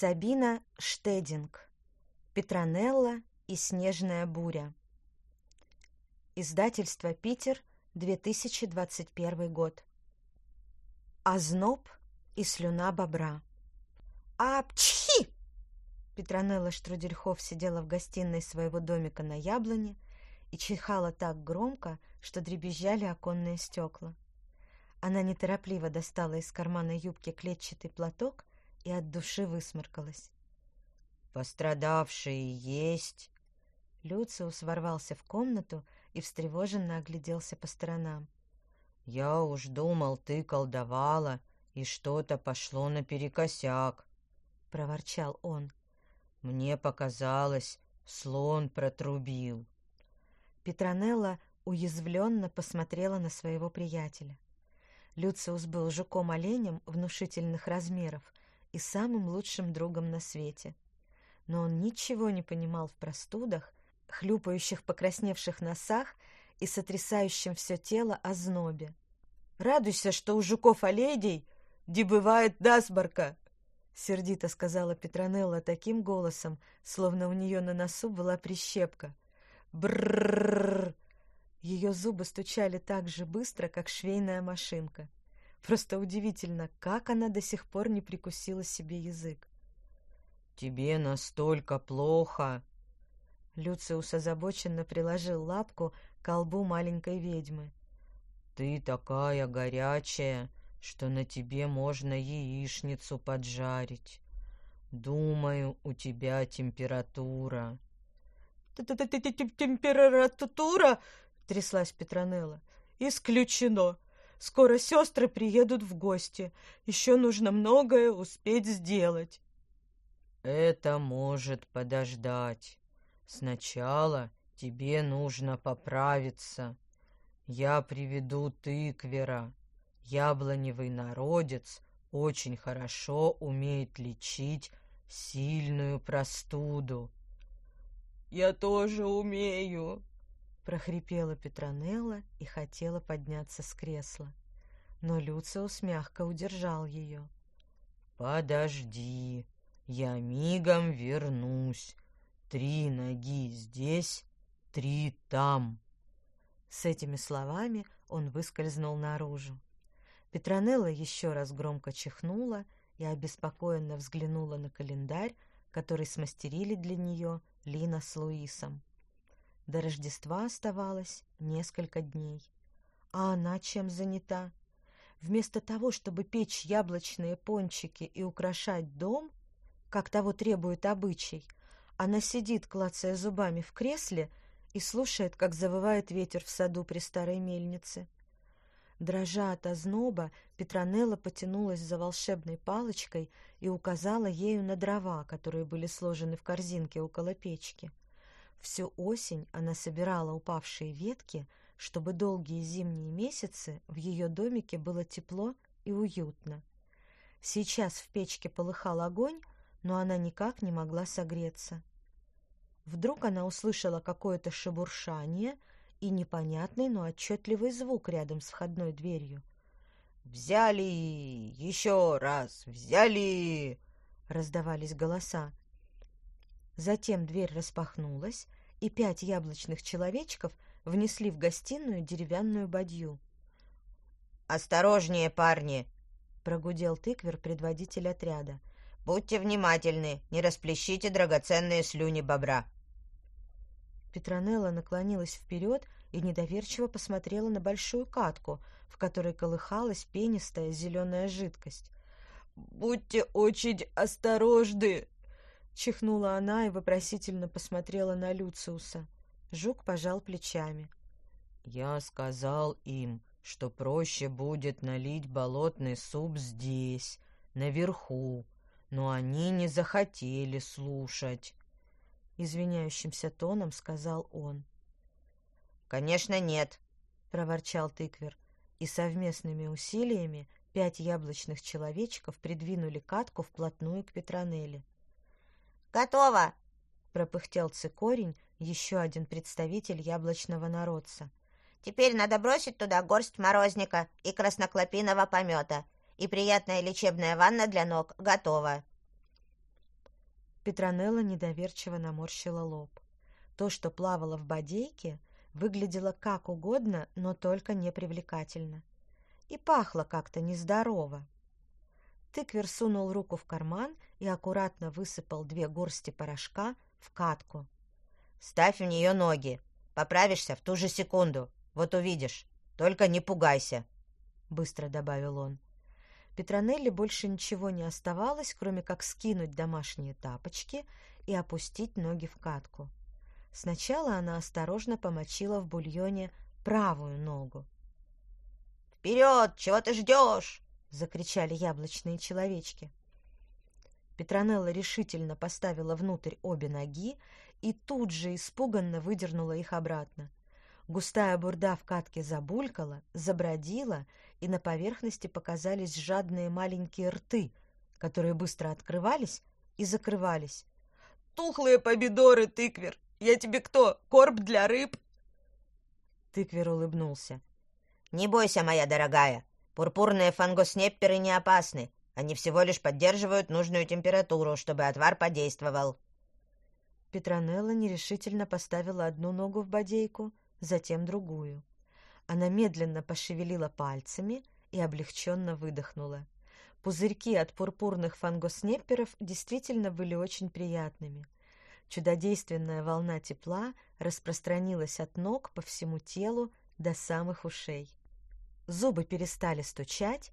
Сабина Штединг. Петронелла и снежная буря. Издательство «Питер», 2021 год. Озноб и слюна бобра. «Апчхи!» Петронелла Штрудельхов сидела в гостиной своего домика на яблоне и чихала так громко, что дребезжали оконные стекла. Она неторопливо достала из кармана юбки клетчатый платок и от души высморкалась. «Пострадавшие есть?» Люциус ворвался в комнату и встревоженно огляделся по сторонам. «Я уж думал, ты колдовала, и что-то пошло наперекосяк», — проворчал он. «Мне показалось, слон протрубил». Петронелла уязвленно посмотрела на своего приятеля. Люциус был жуком-оленем внушительных размеров и самым лучшим другом на свете. Но он ничего не понимал в простудах, хлюпающих покрасневших носах и сотрясающем все тело ознобе. «Радуйся, что у жуков-оледей не бывает насморка!» — сердито сказала Петронелла таким голосом, словно у нее на носу была прищепка. Брррррр! Ее зубы стучали так же быстро, как швейная машинка. Просто удивительно, как она до сих пор не прикусила себе язык. «Тебе настолько плохо!» Люциус озабоченно приложил лапку к колбу маленькой ведьмы. «Ты такая горячая, что на тебе можно яичницу поджарить. Думаю, у тебя температура». «Температура?» — тряслась Петронелла. «Исключено. Скоро сестры приедут в гости. Еще нужно многое успеть сделать». «Это может подождать. Сначала тебе нужно поправиться. Я приведу тыквера. Яблоневый народец очень хорошо умеет лечить сильную простуду». «Я тоже умею», прохрипела Петронелла и хотела подняться с кресла. Но Люциус мягко удержал ее. «Подожди, я мигом вернусь. Три ноги здесь, три там». С этими словами он выскользнул наружу. Петронелла еще раз громко чихнула и обеспокоенно взглянула на календарь, который смастерили для нее Лина с Луисом. До Рождества оставалось несколько дней. А она чем занята? Вместо того, чтобы печь яблочные пончики и украшать дом, как того требует обычай, она сидит, клацая зубами в кресле, и слушает, как завывает ветер в саду при старой мельнице. Дрожа от озноба, Петронелла потянулась за волшебной палочкой и указала ею на дрова, которые были сложены в корзинке около печки. Всю осень она собирала упавшие ветки, чтобы долгие зимние месяцы в ее домике было тепло и уютно. Сейчас в печке полыхал огонь, но она никак не могла согреться. Вдруг она услышала какое-то шебуршание и непонятный, но отчетливый звук рядом с входной дверью. «Взяли! Еще раз! Взяли!» — раздавались голоса. Затем дверь распахнулась, и пять яблочных человечков внесли в гостиную деревянную бадью. «Осторожнее, парни!» — прогудел тыквер, предводитель отряда. «Будьте внимательны, не расплещите драгоценные слюни бобра!» Петронелла наклонилась вперед и недоверчиво посмотрела на большую катку, в которой колыхалась пенистая зеленая жидкость. «Будьте очень осторожны!» Чихнула она и вопросительно посмотрела на Люциуса. Жук пожал плечами. «Я сказал им, что проще будет налить болотный суп здесь, наверху, но они не захотели слушать», — извиняющимся тоном сказал он. «Конечно, нет», — проворчал тыквер, и совместными усилиями пять яблочных человечков придвинули катку вплотную к Петронелле. «Готово!» — пропыхтел цикорень, еще один представитель яблочного народца. «Теперь надо бросить туда горсть морозника и красноклопиного помета, и приятная лечебная ванна для ног готова». Петронелла недоверчиво наморщила лоб. То, что плавало в бодейке, выглядело как угодно, но только непривлекательно. И пахло как-то нездорово. Тыквер сунул руку в карман и аккуратно высыпал две горсти порошка в катку. «Ставь в нее ноги. Поправишься в ту же секунду. Вот увидишь. Только не пугайся», — быстро добавил он. Петронелли больше ничего не оставалось, кроме как скинуть домашние тапочки и опустить ноги в катку. Сначала она осторожно помочила в бульоне правую ногу. «Вперед! Чего ты ждешь?» — закричали яблочные человечки. Петронелла решительно поставила внутрь обе ноги и тут же испуганно выдернула их обратно. Густая бурда в катке забулькала, забродила, и на поверхности показались жадные маленькие рты, которые быстро открывались и закрывались. «Тухлые помидоры, тыквер! Я тебе кто, корм для рыб?» Тыквер улыбнулся. «Не бойся, моя дорогая, пурпурные фангоснепперы не опасны. Они всего лишь поддерживают нужную температуру, чтобы отвар подействовал». Петронелла нерешительно поставила одну ногу в бодейку, затем другую. Она медленно пошевелила пальцами и облегченно выдохнула. Пузырьки от пурпурных фангоснепперов действительно были очень приятными. Чудодейственная волна тепла распространилась от ног по всему телу до самых ушей. Зубы перестали стучать,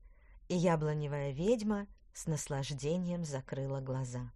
и яблоневая ведьма с наслаждением закрыла глаза.